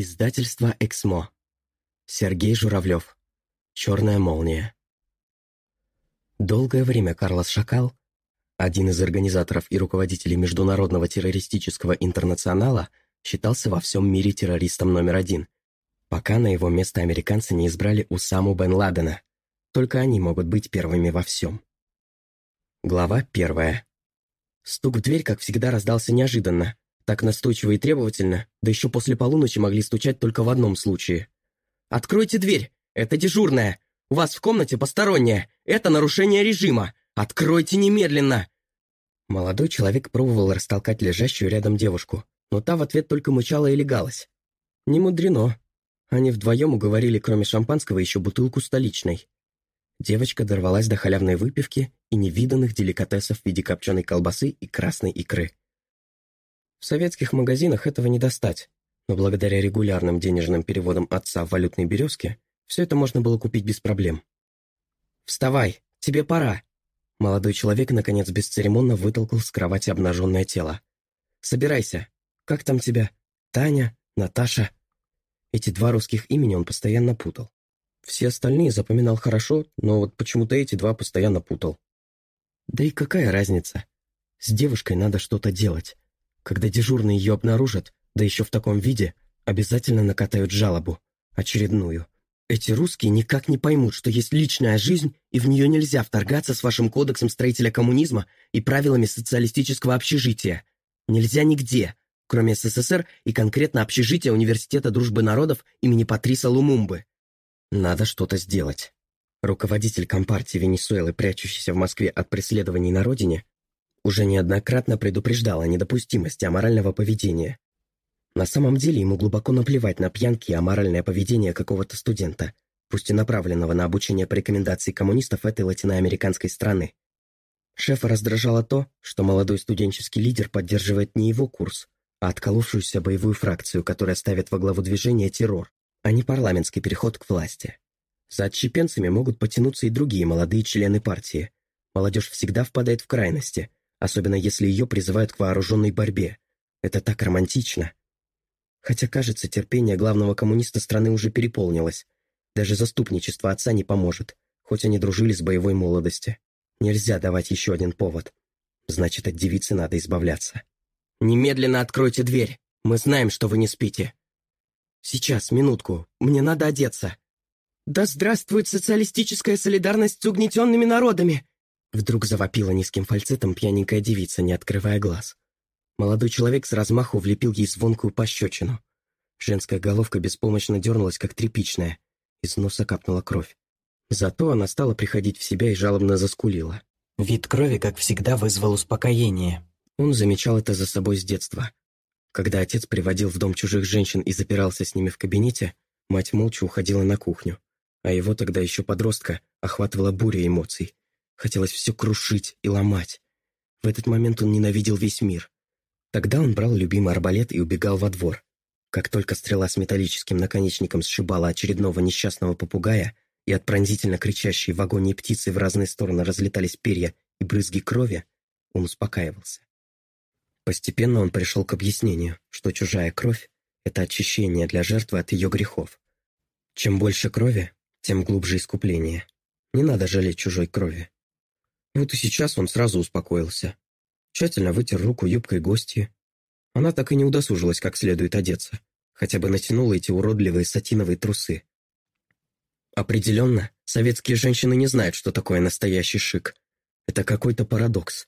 Издательство «Эксмо». Сергей Журавлев. «Черная молния». Долгое время Карлос Шакал, один из организаторов и руководителей Международного террористического интернационала, считался во всем мире террористом номер один, пока на его место американцы не избрали Усаму бен Ладена. Только они могут быть первыми во всем. Глава первая. Стук в дверь, как всегда, раздался неожиданно, так настойчиво и требовательно, да еще после полуночи могли стучать только в одном случае. «Откройте дверь! Это дежурная! У вас в комнате посторонняя! Это нарушение режима! Откройте немедленно!» Молодой человек пробовал растолкать лежащую рядом девушку, но та в ответ только мычала и легалась. Не мудрено. Они вдвоем уговорили, кроме шампанского, еще бутылку столичной. Девочка дорвалась до халявной выпивки и невиданных деликатесов в виде копченой колбасы и красной икры. В советских магазинах этого не достать, но благодаря регулярным денежным переводам отца в валютной березке все это можно было купить без проблем. «Вставай, тебе пора!» Молодой человек, наконец, бесцеремонно вытолкал с кровати обнаженное тело. «Собирайся. Как там тебя? Таня? Наташа?» Эти два русских имени он постоянно путал. Все остальные запоминал хорошо, но вот почему-то эти два постоянно путал. Да и какая разница? С девушкой надо что-то делать. Когда дежурные ее обнаружат, да еще в таком виде, обязательно накатают жалобу. Очередную. Эти русские никак не поймут, что есть личная жизнь, и в нее нельзя вторгаться с вашим кодексом строителя коммунизма и правилами социалистического общежития. Нельзя нигде, кроме СССР и конкретно общежития Университета дружбы народов имени Патриса Лумумбы. Надо что-то сделать. Руководитель Компартии Венесуэлы, прячущийся в Москве от преследований на родине, уже неоднократно предупреждал о недопустимости аморального поведения. На самом деле ему глубоко наплевать на пьянки и аморальное поведение какого-то студента, пусть и направленного на обучение по рекомендации коммунистов этой латиноамериканской страны. Шефа раздражало то, что молодой студенческий лидер поддерживает не его курс, а отколовшуюся боевую фракцию, которая ставит во главу движения террор, а не парламентский переход к власти. За отщепенцами могут потянуться и другие молодые члены партии. Молодежь всегда впадает в крайности, особенно если ее призывают к вооруженной борьбе. Это так романтично. Хотя, кажется, терпение главного коммуниста страны уже переполнилось. Даже заступничество отца не поможет, хоть они дружили с боевой молодости. Нельзя давать еще один повод. Значит, от девицы надо избавляться. «Немедленно откройте дверь! Мы знаем, что вы не спите!» «Сейчас, минутку, мне надо одеться!» «Да здравствует социалистическая солидарность с угнетенными народами!» Вдруг завопила низким фальцетом пьяненькая девица, не открывая глаз. Молодой человек с размаху влепил ей звонкую пощечину. Женская головка беспомощно дернулась, как тряпичная. Из носа капнула кровь. Зато она стала приходить в себя и жалобно заскулила. Вид крови, как всегда, вызвал успокоение. Он замечал это за собой с детства. Когда отец приводил в дом чужих женщин и запирался с ними в кабинете, мать молча уходила на кухню, а его тогда еще подростка охватывала буря эмоций. Хотелось все крушить и ломать. В этот момент он ненавидел весь мир. Тогда он брал любимый арбалет и убегал во двор. Как только стрела с металлическим наконечником сшибала очередного несчастного попугая, и от пронзительно кричащей в агонии птицы в разные стороны разлетались перья и брызги крови, он успокаивался. Постепенно он пришел к объяснению, что чужая кровь — это очищение для жертвы от ее грехов. Чем больше крови, тем глубже искупление. Не надо жалеть чужой крови. Вот и сейчас он сразу успокоился. Тщательно вытер руку юбкой гостьи. Она так и не удосужилась как следует одеться. Хотя бы натянула эти уродливые сатиновые трусы. Определенно, советские женщины не знают, что такое настоящий шик. Это какой-то парадокс.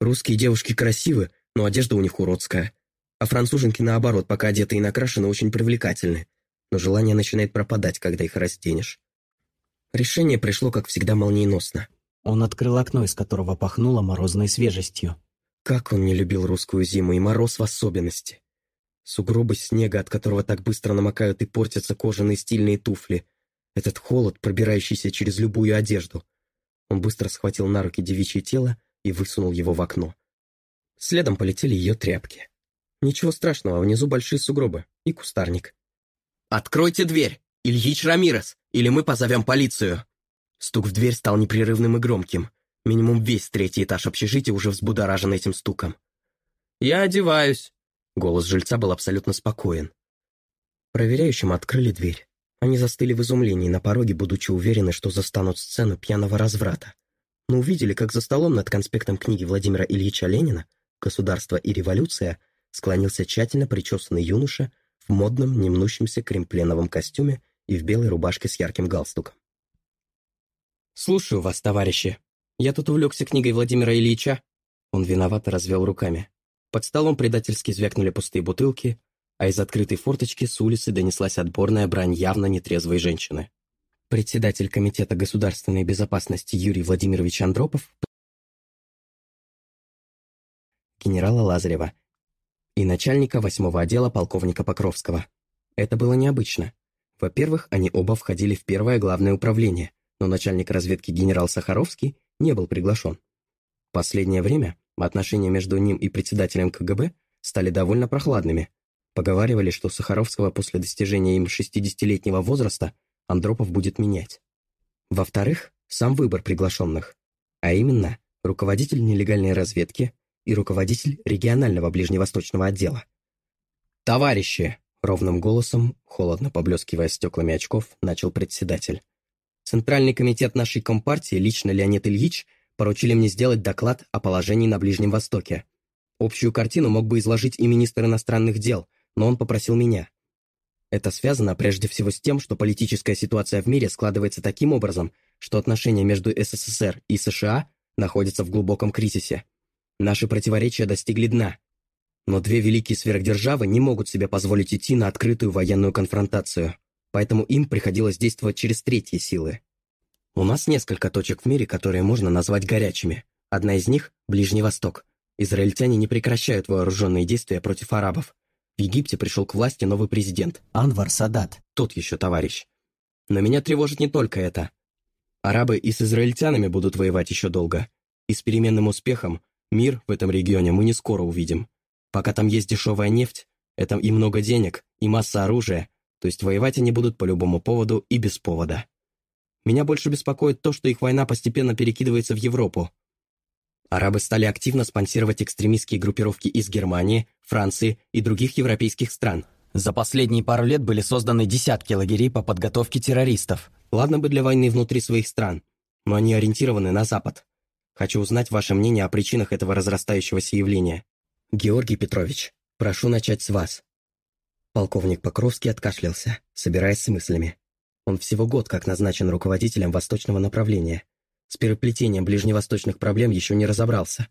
Русские девушки красивы, но одежда у них уродская. А француженки, наоборот, пока одеты и накрашены, очень привлекательны. Но желание начинает пропадать, когда их разденешь. Решение пришло, как всегда, молниеносно. Он открыл окно, из которого пахнуло морозной свежестью. Как он не любил русскую зиму, и мороз в особенности. Сугробы снега, от которого так быстро намокают и портятся кожаные стильные туфли. Этот холод, пробирающийся через любую одежду. Он быстро схватил на руки девичье тело и высунул его в окно. Следом полетели ее тряпки. Ничего страшного, внизу большие сугробы и кустарник. «Откройте дверь! Ильич Рамирес! Или мы позовем полицию!» Стук в дверь стал непрерывным и громким. Минимум весь третий этаж общежития уже взбудоражен этим стуком. «Я одеваюсь!» Голос жильца был абсолютно спокоен. Проверяющим открыли дверь. Они застыли в изумлении на пороге, будучи уверены, что застанут сцену пьяного разврата. Но увидели, как за столом над конспектом книги Владимира Ильича Ленина «Государство и революция» склонился тщательно причесанный юноша в модном, немнущемся кремпленовом костюме и в белой рубашке с ярким галстуком. «Слушаю вас, товарищи. Я тут увлекся книгой Владимира Ильича». Он виновато развел руками. Под столом предательски звякнули пустые бутылки, а из открытой форточки с улицы донеслась отборная брань явно нетрезвой женщины. Председатель Комитета государственной безопасности Юрий Владимирович Андропов генерала Лазарева и начальника восьмого отдела полковника Покровского. Это было необычно. Во-первых, они оба входили в первое главное управление, но начальник разведки генерал Сахаровский не был приглашен. Последнее время отношения между ним и председателем КГБ стали довольно прохладными, Поговаривали, что Сахаровского после достижения им 60-летнего возраста Андропов будет менять. Во-вторых, сам выбор приглашенных, а именно руководитель нелегальной разведки и руководитель регионального ближневосточного отдела. «Товарищи!» — ровным голосом, холодно поблескивая стеклами очков, начал председатель. «Центральный комитет нашей компартии, лично Леонид Ильич, поручили мне сделать доклад о положении на Ближнем Востоке. Общую картину мог бы изложить и министр иностранных дел, но он попросил меня. Это связано прежде всего с тем, что политическая ситуация в мире складывается таким образом, что отношения между СССР и США находятся в глубоком кризисе. Наши противоречия достигли дна. Но две великие сверхдержавы не могут себе позволить идти на открытую военную конфронтацию, поэтому им приходилось действовать через третьи силы. У нас несколько точек в мире, которые можно назвать горячими. Одна из них – Ближний Восток. Израильтяне не прекращают вооруженные действия против арабов, в Египте пришел к власти новый президент, Анвар Садат, тот еще товарищ. Но меня тревожит не только это. Арабы и с израильтянами будут воевать еще долго. И с переменным успехом мир в этом регионе мы не скоро увидим. Пока там есть дешевая нефть, это и много денег, и масса оружия, то есть воевать они будут по любому поводу и без повода. Меня больше беспокоит то, что их война постепенно перекидывается в Европу, Арабы стали активно спонсировать экстремистские группировки из Германии, Франции и других европейских стран. За последние пару лет были созданы десятки лагерей по подготовке террористов. Ладно бы для войны внутри своих стран, но они ориентированы на Запад. Хочу узнать ваше мнение о причинах этого разрастающегося явления. Георгий Петрович, прошу начать с вас. Полковник Покровский откашлялся, собираясь с мыслями. Он всего год как назначен руководителем восточного направления – с переплетением ближневосточных проблем еще не разобрался.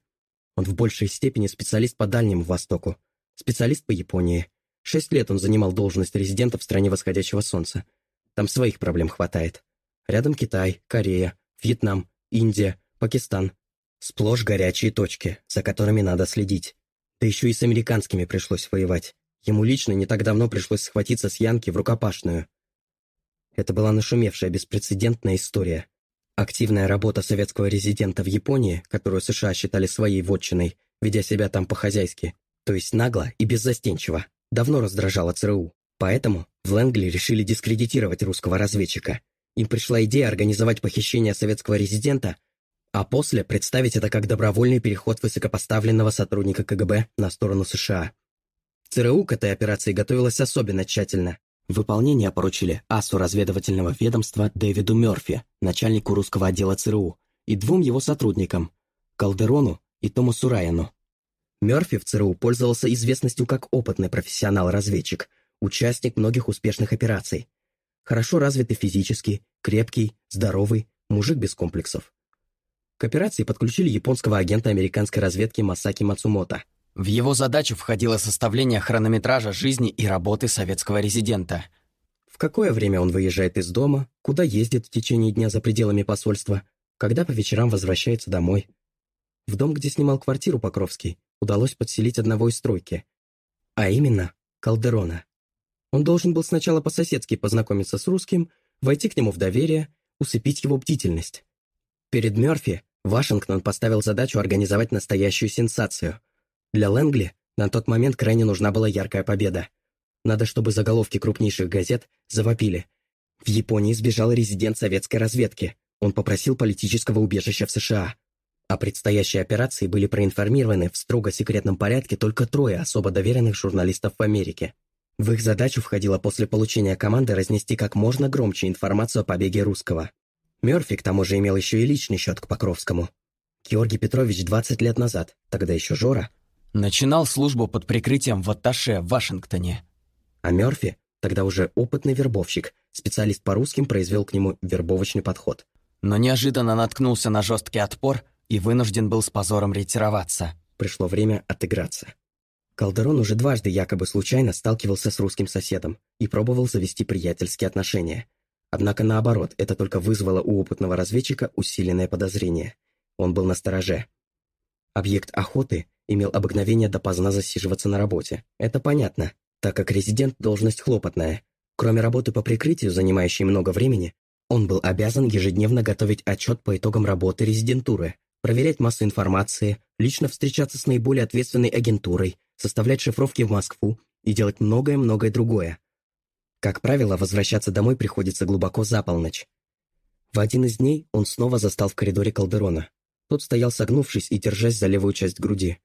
Он в большей степени специалист по Дальнему Востоку, специалист по Японии. Шесть лет он занимал должность резидента в стране восходящего солнца. Там своих проблем хватает. Рядом Китай, Корея, Вьетнам, Индия, Пакистан. Сплошь горячие точки, за которыми надо следить. Да еще и с американскими пришлось воевать. Ему лично не так давно пришлось схватиться с Янки в рукопашную. Это была нашумевшая беспрецедентная история. Активная работа советского резидента в Японии, которую США считали своей вотчиной, ведя себя там по-хозяйски, то есть нагло и беззастенчиво, давно раздражала ЦРУ. Поэтому в Лэнгли решили дискредитировать русского разведчика. Им пришла идея организовать похищение советского резидента, а после представить это как добровольный переход высокопоставленного сотрудника КГБ на сторону США. ЦРУ к этой операции готовилась особенно тщательно, Выполнение поручили асу разведывательного ведомства Дэвиду Мёрфи, начальнику русского отдела ЦРУ, и двум его сотрудникам – Калдерону и Томасу Райану. Мёрфи в ЦРУ пользовался известностью как опытный профессионал-разведчик, участник многих успешных операций. Хорошо развитый физически, крепкий, здоровый, мужик без комплексов. К операции подключили японского агента американской разведки Масаки Мацумото – в его задачу входило составление хронометража жизни и работы советского резидента. В какое время он выезжает из дома, куда ездит в течение дня за пределами посольства, когда по вечерам возвращается домой. В дом, где снимал квартиру Покровский, удалось подселить одного из стройки, а именно Калдерона. Он должен был сначала по-соседски познакомиться с русским, войти к нему в доверие, усыпить его бдительность. Перед Мёрфи Вашингтон поставил задачу организовать настоящую сенсацию – для Лэнгли на тот момент крайне нужна была яркая победа. Надо, чтобы заголовки крупнейших газет завопили. В Японии сбежал резидент советской разведки. Он попросил политического убежища в США. О предстоящей операции были проинформированы в строго секретном порядке только трое особо доверенных журналистов в Америке. В их задачу входило после получения команды разнести как можно громче информацию о побеге русского. Мёрфи к тому же имел еще и личный счет к Покровскому. Георгий Петрович 20 лет назад, тогда еще Жора, Начинал службу под прикрытием в Атташе в Вашингтоне. а Мёрфи, тогда уже опытный вербовщик, специалист по русским, произвел к нему вербовочный подход. Но неожиданно наткнулся на жесткий отпор и вынужден был с позором ретироваться. Пришло время отыграться. Калдерон уже дважды якобы случайно сталкивался с русским соседом и пробовал завести приятельские отношения. Однако наоборот, это только вызвало у опытного разведчика усиленное подозрение. Он был на стороже. Объект охоты имел обыкновение допоздна засиживаться на работе. Это понятно, так как резидент – должность хлопотная. Кроме работы по прикрытию, занимающей много времени, он был обязан ежедневно готовить отчет по итогам работы резидентуры, проверять массу информации, лично встречаться с наиболее ответственной агентурой, составлять шифровки в Москву и делать многое-многое другое. Как правило, возвращаться домой приходится глубоко за полночь. В один из дней он снова застал в коридоре Калдерона. Тот стоял согнувшись и держась за левую часть груди.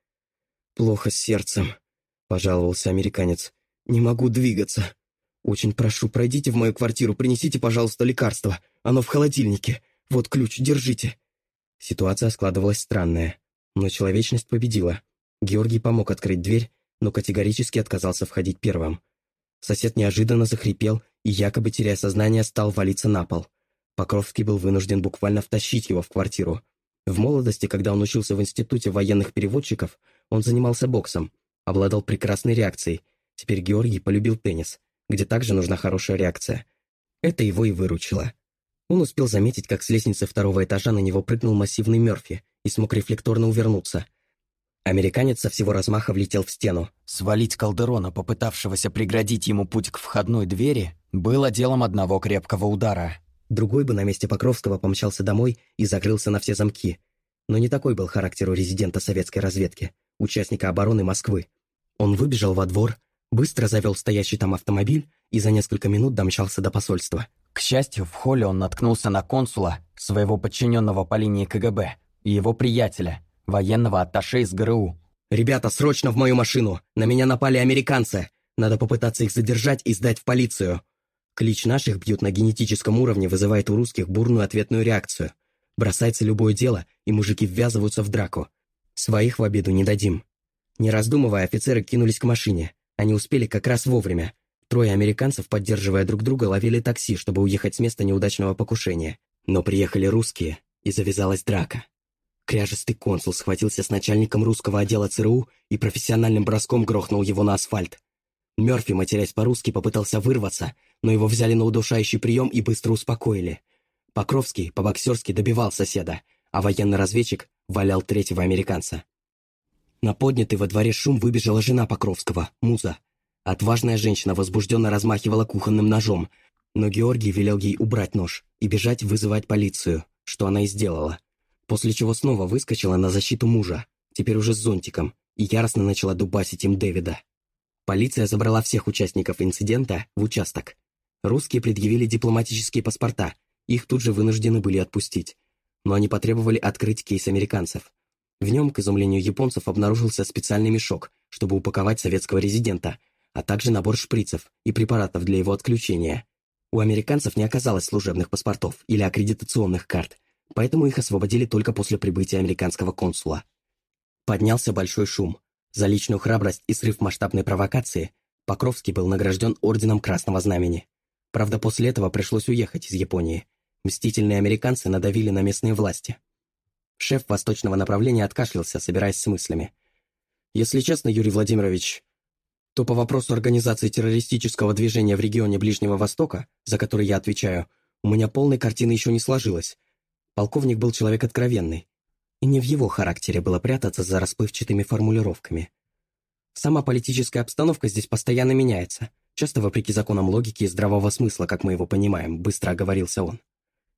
«Плохо с сердцем», — пожаловался американец. «Не могу двигаться. Очень прошу, пройдите в мою квартиру, принесите, пожалуйста, лекарство. Оно в холодильнике. Вот ключ, держите». Ситуация складывалась странная, но человечность победила. Георгий помог открыть дверь, но категорически отказался входить первым. Сосед неожиданно захрипел и, якобы теряя сознание, стал валиться на пол. Покровский был вынужден буквально втащить его в квартиру. В молодости, когда он учился в институте военных переводчиков, он занимался боксом, обладал прекрасной реакцией. Теперь Георгий полюбил теннис, где также нужна хорошая реакция. Это его и выручило. Он успел заметить, как с лестницы второго этажа на него прыгнул массивный Мёрфи и смог рефлекторно увернуться. Американец со всего размаха влетел в стену. Свалить Калдерона, попытавшегося преградить ему путь к входной двери, было делом одного крепкого удара. Другой бы на месте Покровского помчался домой и закрылся на все замки. Но не такой был характер у резидента советской разведки, участника обороны Москвы. Он выбежал во двор, быстро завел стоящий там автомобиль и за несколько минут домчался до посольства. К счастью, в холле он наткнулся на консула, своего подчиненного по линии КГБ, и его приятеля, военного атташе из ГРУ. «Ребята, срочно в мою машину! На меня напали американцы! Надо попытаться их задержать и сдать в полицию!» Клич наших бьют на генетическом уровне вызывает у русских бурную ответную реакцию. Бросается любое дело, и мужики ввязываются в драку. Своих в обиду не дадим. Не раздумывая, офицеры кинулись к машине. Они успели как раз вовремя. Трое американцев, поддерживая друг друга, ловили такси, чтобы уехать с места неудачного покушения. Но приехали русские, и завязалась драка. Кряжестый консул схватился с начальником русского отдела ЦРУ и профессиональным броском грохнул его на асфальт. Мёрфи, матерясь по-русски, попытался вырваться, но его взяли на удушающий прием и быстро успокоили. Покровский по-боксерски добивал соседа, а военный разведчик валял третьего американца. На поднятый во дворе шум выбежала жена Покровского, Муза. Отважная женщина возбужденно размахивала кухонным ножом, но Георгий велел ей убрать нож и бежать вызывать полицию, что она и сделала. После чего снова выскочила на защиту мужа, теперь уже с зонтиком, и яростно начала дубасить им Дэвида. Полиция забрала всех участников инцидента в участок. Русские предъявили дипломатические паспорта, их тут же вынуждены были отпустить. Но они потребовали открыть кейс американцев. В нем, к изумлению японцев, обнаружился специальный мешок, чтобы упаковать советского резидента, а также набор шприцев и препаратов для его отключения. У американцев не оказалось служебных паспортов или аккредитационных карт, поэтому их освободили только после прибытия американского консула. Поднялся большой шум. За личную храбрость и срыв масштабной провокации Покровский был награжден Орденом Красного Знамени. Правда, после этого пришлось уехать из Японии. Мстительные американцы надавили на местные власти. Шеф восточного направления откашлялся, собираясь с мыслями. «Если честно, Юрий Владимирович, то по вопросу организации террористического движения в регионе Ближнего Востока, за который я отвечаю, у меня полной картины еще не сложилось. Полковник был человек откровенный, и не в его характере было прятаться за расплывчатыми формулировками. Сама политическая обстановка здесь постоянно меняется, часто вопреки законам логики и здравого смысла, как мы его понимаем, быстро оговорился он.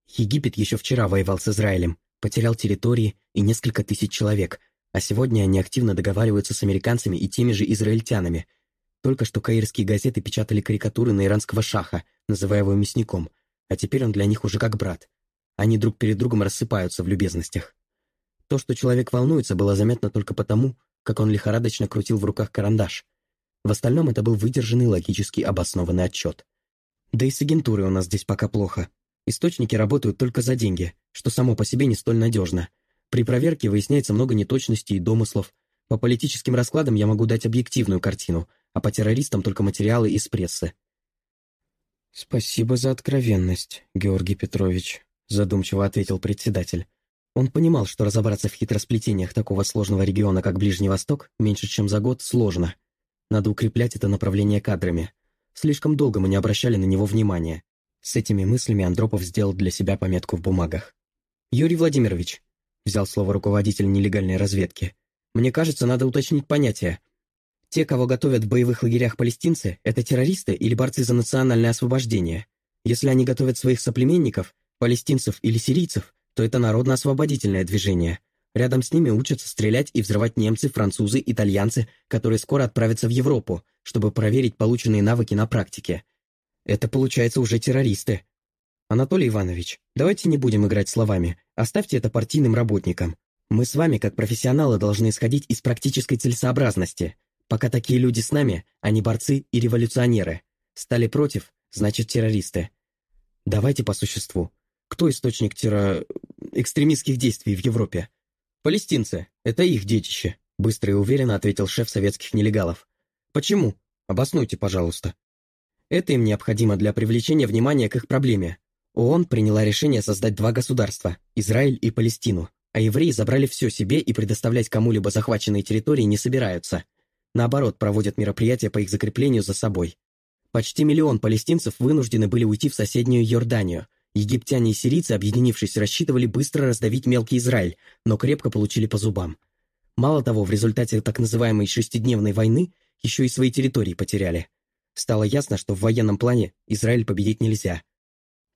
Египет еще вчера воевал с Израилем, потерял территории и несколько тысяч человек, а сегодня они активно договариваются с американцами и теми же израильтянами. Только что каирские газеты печатали карикатуры на иранского шаха, называя его мясником, а теперь он для них уже как брат. Они друг перед другом рассыпаются в любезностях. То, что человек волнуется, было заметно только потому, как он лихорадочно крутил в руках карандаш. В остальном это был выдержанный логически обоснованный отчет. Да и с агентурой у нас здесь пока плохо. Источники работают только за деньги, что само по себе не столь надежно. При проверке выясняется много неточностей и домыслов. По политическим раскладам я могу дать объективную картину, а по террористам только материалы из прессы. «Спасибо за откровенность, Георгий Петрович», — задумчиво ответил председатель. Он понимал, что разобраться в хитросплетениях такого сложного региона, как Ближний Восток, меньше чем за год сложно. Надо укреплять это направление кадрами. Слишком долго мы не обращали на него внимания. С этими мыслями Андропов сделал для себя пометку в бумагах. «Юрий Владимирович», — взял слово руководитель нелегальной разведки, «мне кажется, надо уточнить понятие. Те, кого готовят в боевых лагерях палестинцы, это террористы или борцы за национальное освобождение. Если они готовят своих соплеменников, палестинцев или сирийцев, то это народно-освободительное движение. Рядом с ними учатся стрелять и взрывать немцы, французы, итальянцы, которые скоро отправятся в Европу, чтобы проверить полученные навыки на практике. Это, получается, уже террористы. Анатолий Иванович, давайте не будем играть словами, оставьте это партийным работникам. Мы с вами, как профессионалы, должны исходить из практической целесообразности – Пока такие люди с нами, они борцы и революционеры. Стали против, значит террористы. Давайте по существу. Кто источник терро... экстремистских действий в Европе? Палестинцы. Это их детище, быстро и уверенно ответил шеф советских нелегалов. Почему? Обоснуйте, пожалуйста. Это им необходимо для привлечения внимания к их проблеме. ООН приняла решение создать два государства – Израиль и Палестину, а евреи забрали все себе и предоставлять кому-либо захваченные территории не собираются – Наоборот, проводят мероприятия по их закреплению за собой. Почти миллион палестинцев вынуждены были уйти в соседнюю Йорданию. Египтяне и сирийцы, объединившись, рассчитывали быстро раздавить мелкий Израиль, но крепко получили по зубам. Мало того, в результате так называемой шестидневной войны еще и свои территории потеряли. Стало ясно, что в военном плане Израиль победить нельзя.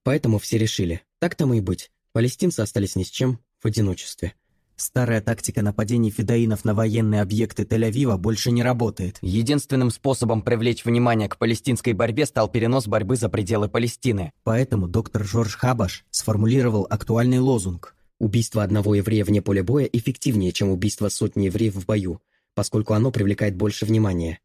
Поэтому все решили, так тому и быть, палестинцы остались ни с чем, в одиночестве. Старая тактика нападений федоинов на военные объекты Тель-Авива больше не работает. Единственным способом привлечь внимание к палестинской борьбе стал перенос борьбы за пределы Палестины. Поэтому доктор Жорж Хабаш сформулировал актуальный лозунг «Убийство одного еврея вне поля боя эффективнее, чем убийство сотни евреев в бою, поскольку оно привлекает больше внимания».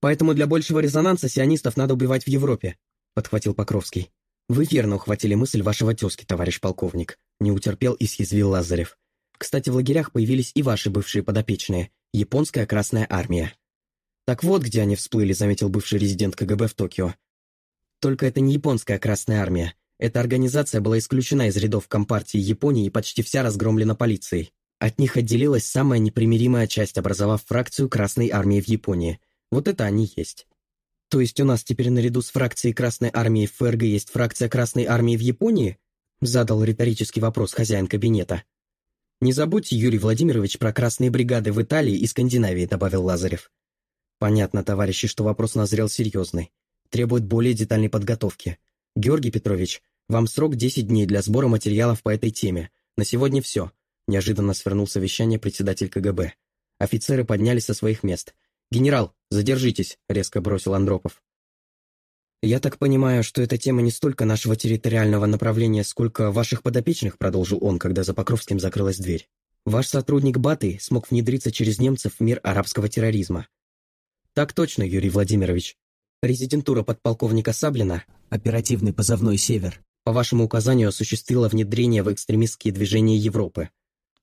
«Поэтому для большего резонанса сионистов надо убивать в Европе», — подхватил Покровский. «Вы верно ухватили мысль вашего тезки, товарищ полковник», — не утерпел и съязвил Лазарев. Кстати, в лагерях появились и ваши бывшие подопечные – японская Красная Армия. Так вот, где они всплыли, заметил бывший резидент КГБ в Токио. Только это не японская Красная Армия. Эта организация была исключена из рядов Компартии Японии и почти вся разгромлена полицией. От них отделилась самая непримиримая часть, образовав фракцию Красной Армии в Японии. Вот это они есть. То есть у нас теперь наряду с фракцией Красной Армии в ФРГ есть фракция Красной Армии в Японии? Задал риторический вопрос хозяин кабинета. «Не забудьте, Юрий Владимирович, про красные бригады в Италии и Скандинавии», — добавил Лазарев. «Понятно, товарищи, что вопрос назрел серьезный. Требует более детальной подготовки. Георгий Петрович, вам срок 10 дней для сбора материалов по этой теме. На сегодня все», — неожиданно свернул совещание председатель КГБ. Офицеры поднялись со своих мест. «Генерал, задержитесь», — резко бросил Андропов. «Я так понимаю, что эта тема не столько нашего территориального направления, сколько ваших подопечных», продолжил он, когда за Покровским закрылась дверь. «Ваш сотрудник Баты смог внедриться через немцев в мир арабского терроризма». «Так точно, Юрий Владимирович. Резидентура подполковника Саблина, оперативный позывной «Север», по вашему указанию осуществила внедрение в экстремистские движения Европы.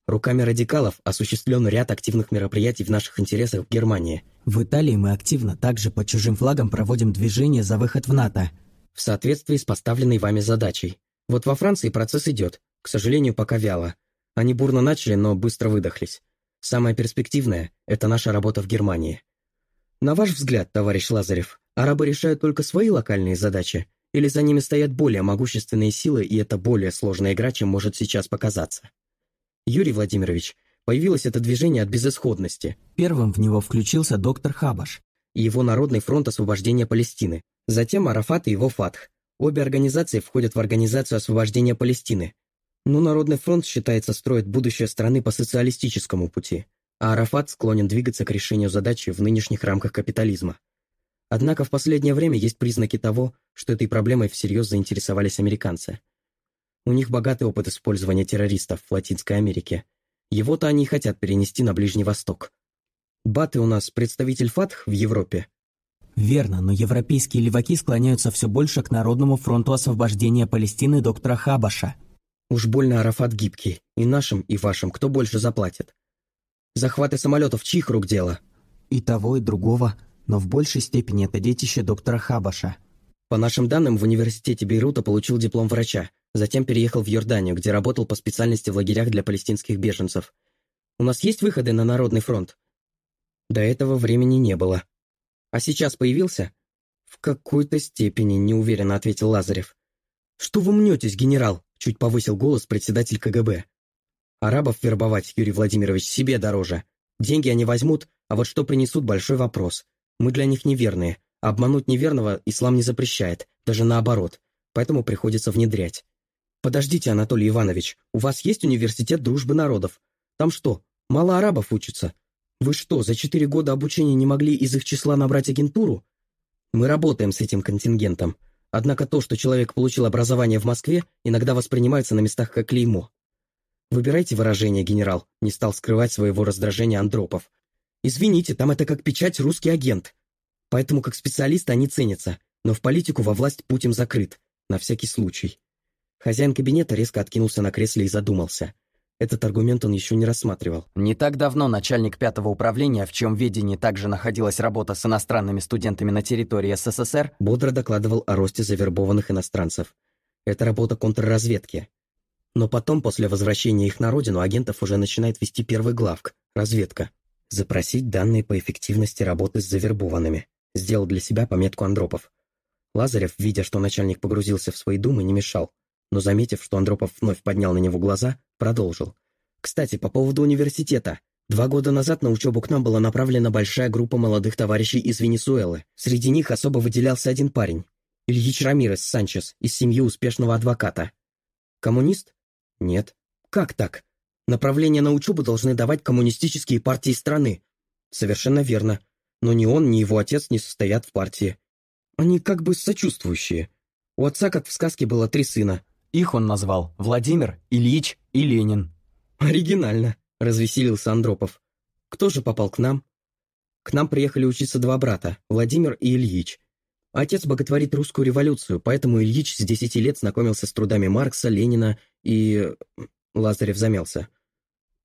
Руками радикалов осуществлен ряд активных мероприятий в наших интересах в Германии. В Италии мы активно также под чужим флагом проводим движение за выход в НАТО. В соответствии с поставленной вами задачей. Вот во Франции процесс идет. К сожалению, пока вяло. Они бурно начали, но быстро выдохлись. Самое перспективное – это наша работа в Германии. На ваш взгляд, товарищ Лазарев, арабы решают только свои локальные задачи? Или за ними стоят более могущественные силы, и это более сложная игра, чем может сейчас показаться? Юрий Владимирович, появилось это движение от безысходности. Первым в него включился доктор Хабаш и его Народный фронт освобождения Палестины. Затем Арафат и его Фатх. Обе организации входят в Организацию освобождения Палестины. Но Народный фронт, считается, строит будущее страны по социалистическому пути, а Арафат склонен двигаться к решению задачи в нынешних рамках капитализма. Однако в последнее время есть признаки того, что этой проблемой всерьез заинтересовались американцы. У них богатый опыт использования террористов в Латинской Америке. Его-то они хотят перенести на Ближний Восток. Баты у нас представитель ФАТХ в Европе, Верно, но европейские леваки склоняются все больше к Народному фронту освобождения Палестины доктора Хабаша. Уж больно Арафат гибкий. И нашим, и вашим кто больше заплатит? Захваты самолетов чьих рук дело? И того, и другого, но в большей степени это детище доктора Хабаша. По нашим данным, в университете Бейрута получил диплом врача, затем переехал в Йорданию, где работал по специальности в лагерях для палестинских беженцев. У нас есть выходы на Народный фронт? До этого времени не было. А сейчас появился? В какой-то степени, неуверенно ответил Лазарев. Что вы мнетесь, генерал? Чуть повысил голос председатель КГБ. Арабов вербовать, Юрий Владимирович, себе дороже. Деньги они возьмут, а вот что принесут – большой вопрос. Мы для них неверные. обмануть неверного ислам не запрещает, даже наоборот. Поэтому приходится внедрять. Подождите, Анатолий Иванович, у вас есть университет дружбы народов? Там что, мало арабов учатся? Вы что, за четыре года обучения не могли из их числа набрать агентуру? Мы работаем с этим контингентом. Однако то, что человек получил образование в Москве, иногда воспринимается на местах как клеймо. Выбирайте выражение, генерал, не стал скрывать своего раздражения Андропов. Извините, там это как печать русский агент. Поэтому как специалисты они ценятся, но в политику во власть путь закрыт, на всякий случай. Хозяин кабинета резко откинулся на кресле и задумался. Этот аргумент он еще не рассматривал. Не так давно начальник пятого управления, в чем ведении также находилась работа с иностранными студентами на территории СССР, бодро докладывал о росте завербованных иностранцев. Это работа контрразведки. Но потом, после возвращения их на родину, агентов уже начинает вести первый главк – разведка. Запросить данные по эффективности работы с завербованными. Сделал для себя пометку Андропов. Лазарев, видя, что начальник погрузился в свои думы, не мешал но, заметив, что Андропов вновь поднял на него глаза, продолжил. «Кстати, по поводу университета. Два года назад на учебу к нам была направлена большая группа молодых товарищей из Венесуэлы. Среди них особо выделялся один парень. Ильич Рамирес Санчес, из семьи успешного адвоката. Коммунист? Нет. Как так? Направление на учебу должны давать коммунистические партии страны. Совершенно верно. Но ни он, ни его отец не состоят в партии. Они как бы сочувствующие. У отца, как в сказке, было три сына. Их он назвал Владимир, Ильич и Ленин. «Оригинально», — развеселился Андропов. «Кто же попал к нам?» «К нам приехали учиться два брата, Владимир и Ильич. Отец боготворит русскую революцию, поэтому Ильич с десяти лет знакомился с трудами Маркса, Ленина и...» Лазарев замялся.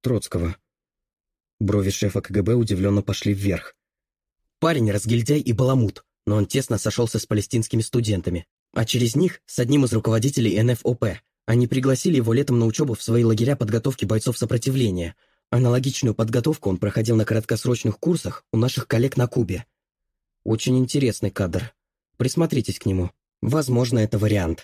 «Троцкого». Брови шефа КГБ удивленно пошли вверх. Парень разгильдяй и баламут, но он тесно сошелся с палестинскими студентами. А через них с одним из руководителей НФОП. Они пригласили его летом на учебу в свои лагеря подготовки бойцов сопротивления. Аналогичную подготовку он проходил на краткосрочных курсах у наших коллег на Кубе. Очень интересный кадр. Присмотритесь к нему. Возможно, это вариант.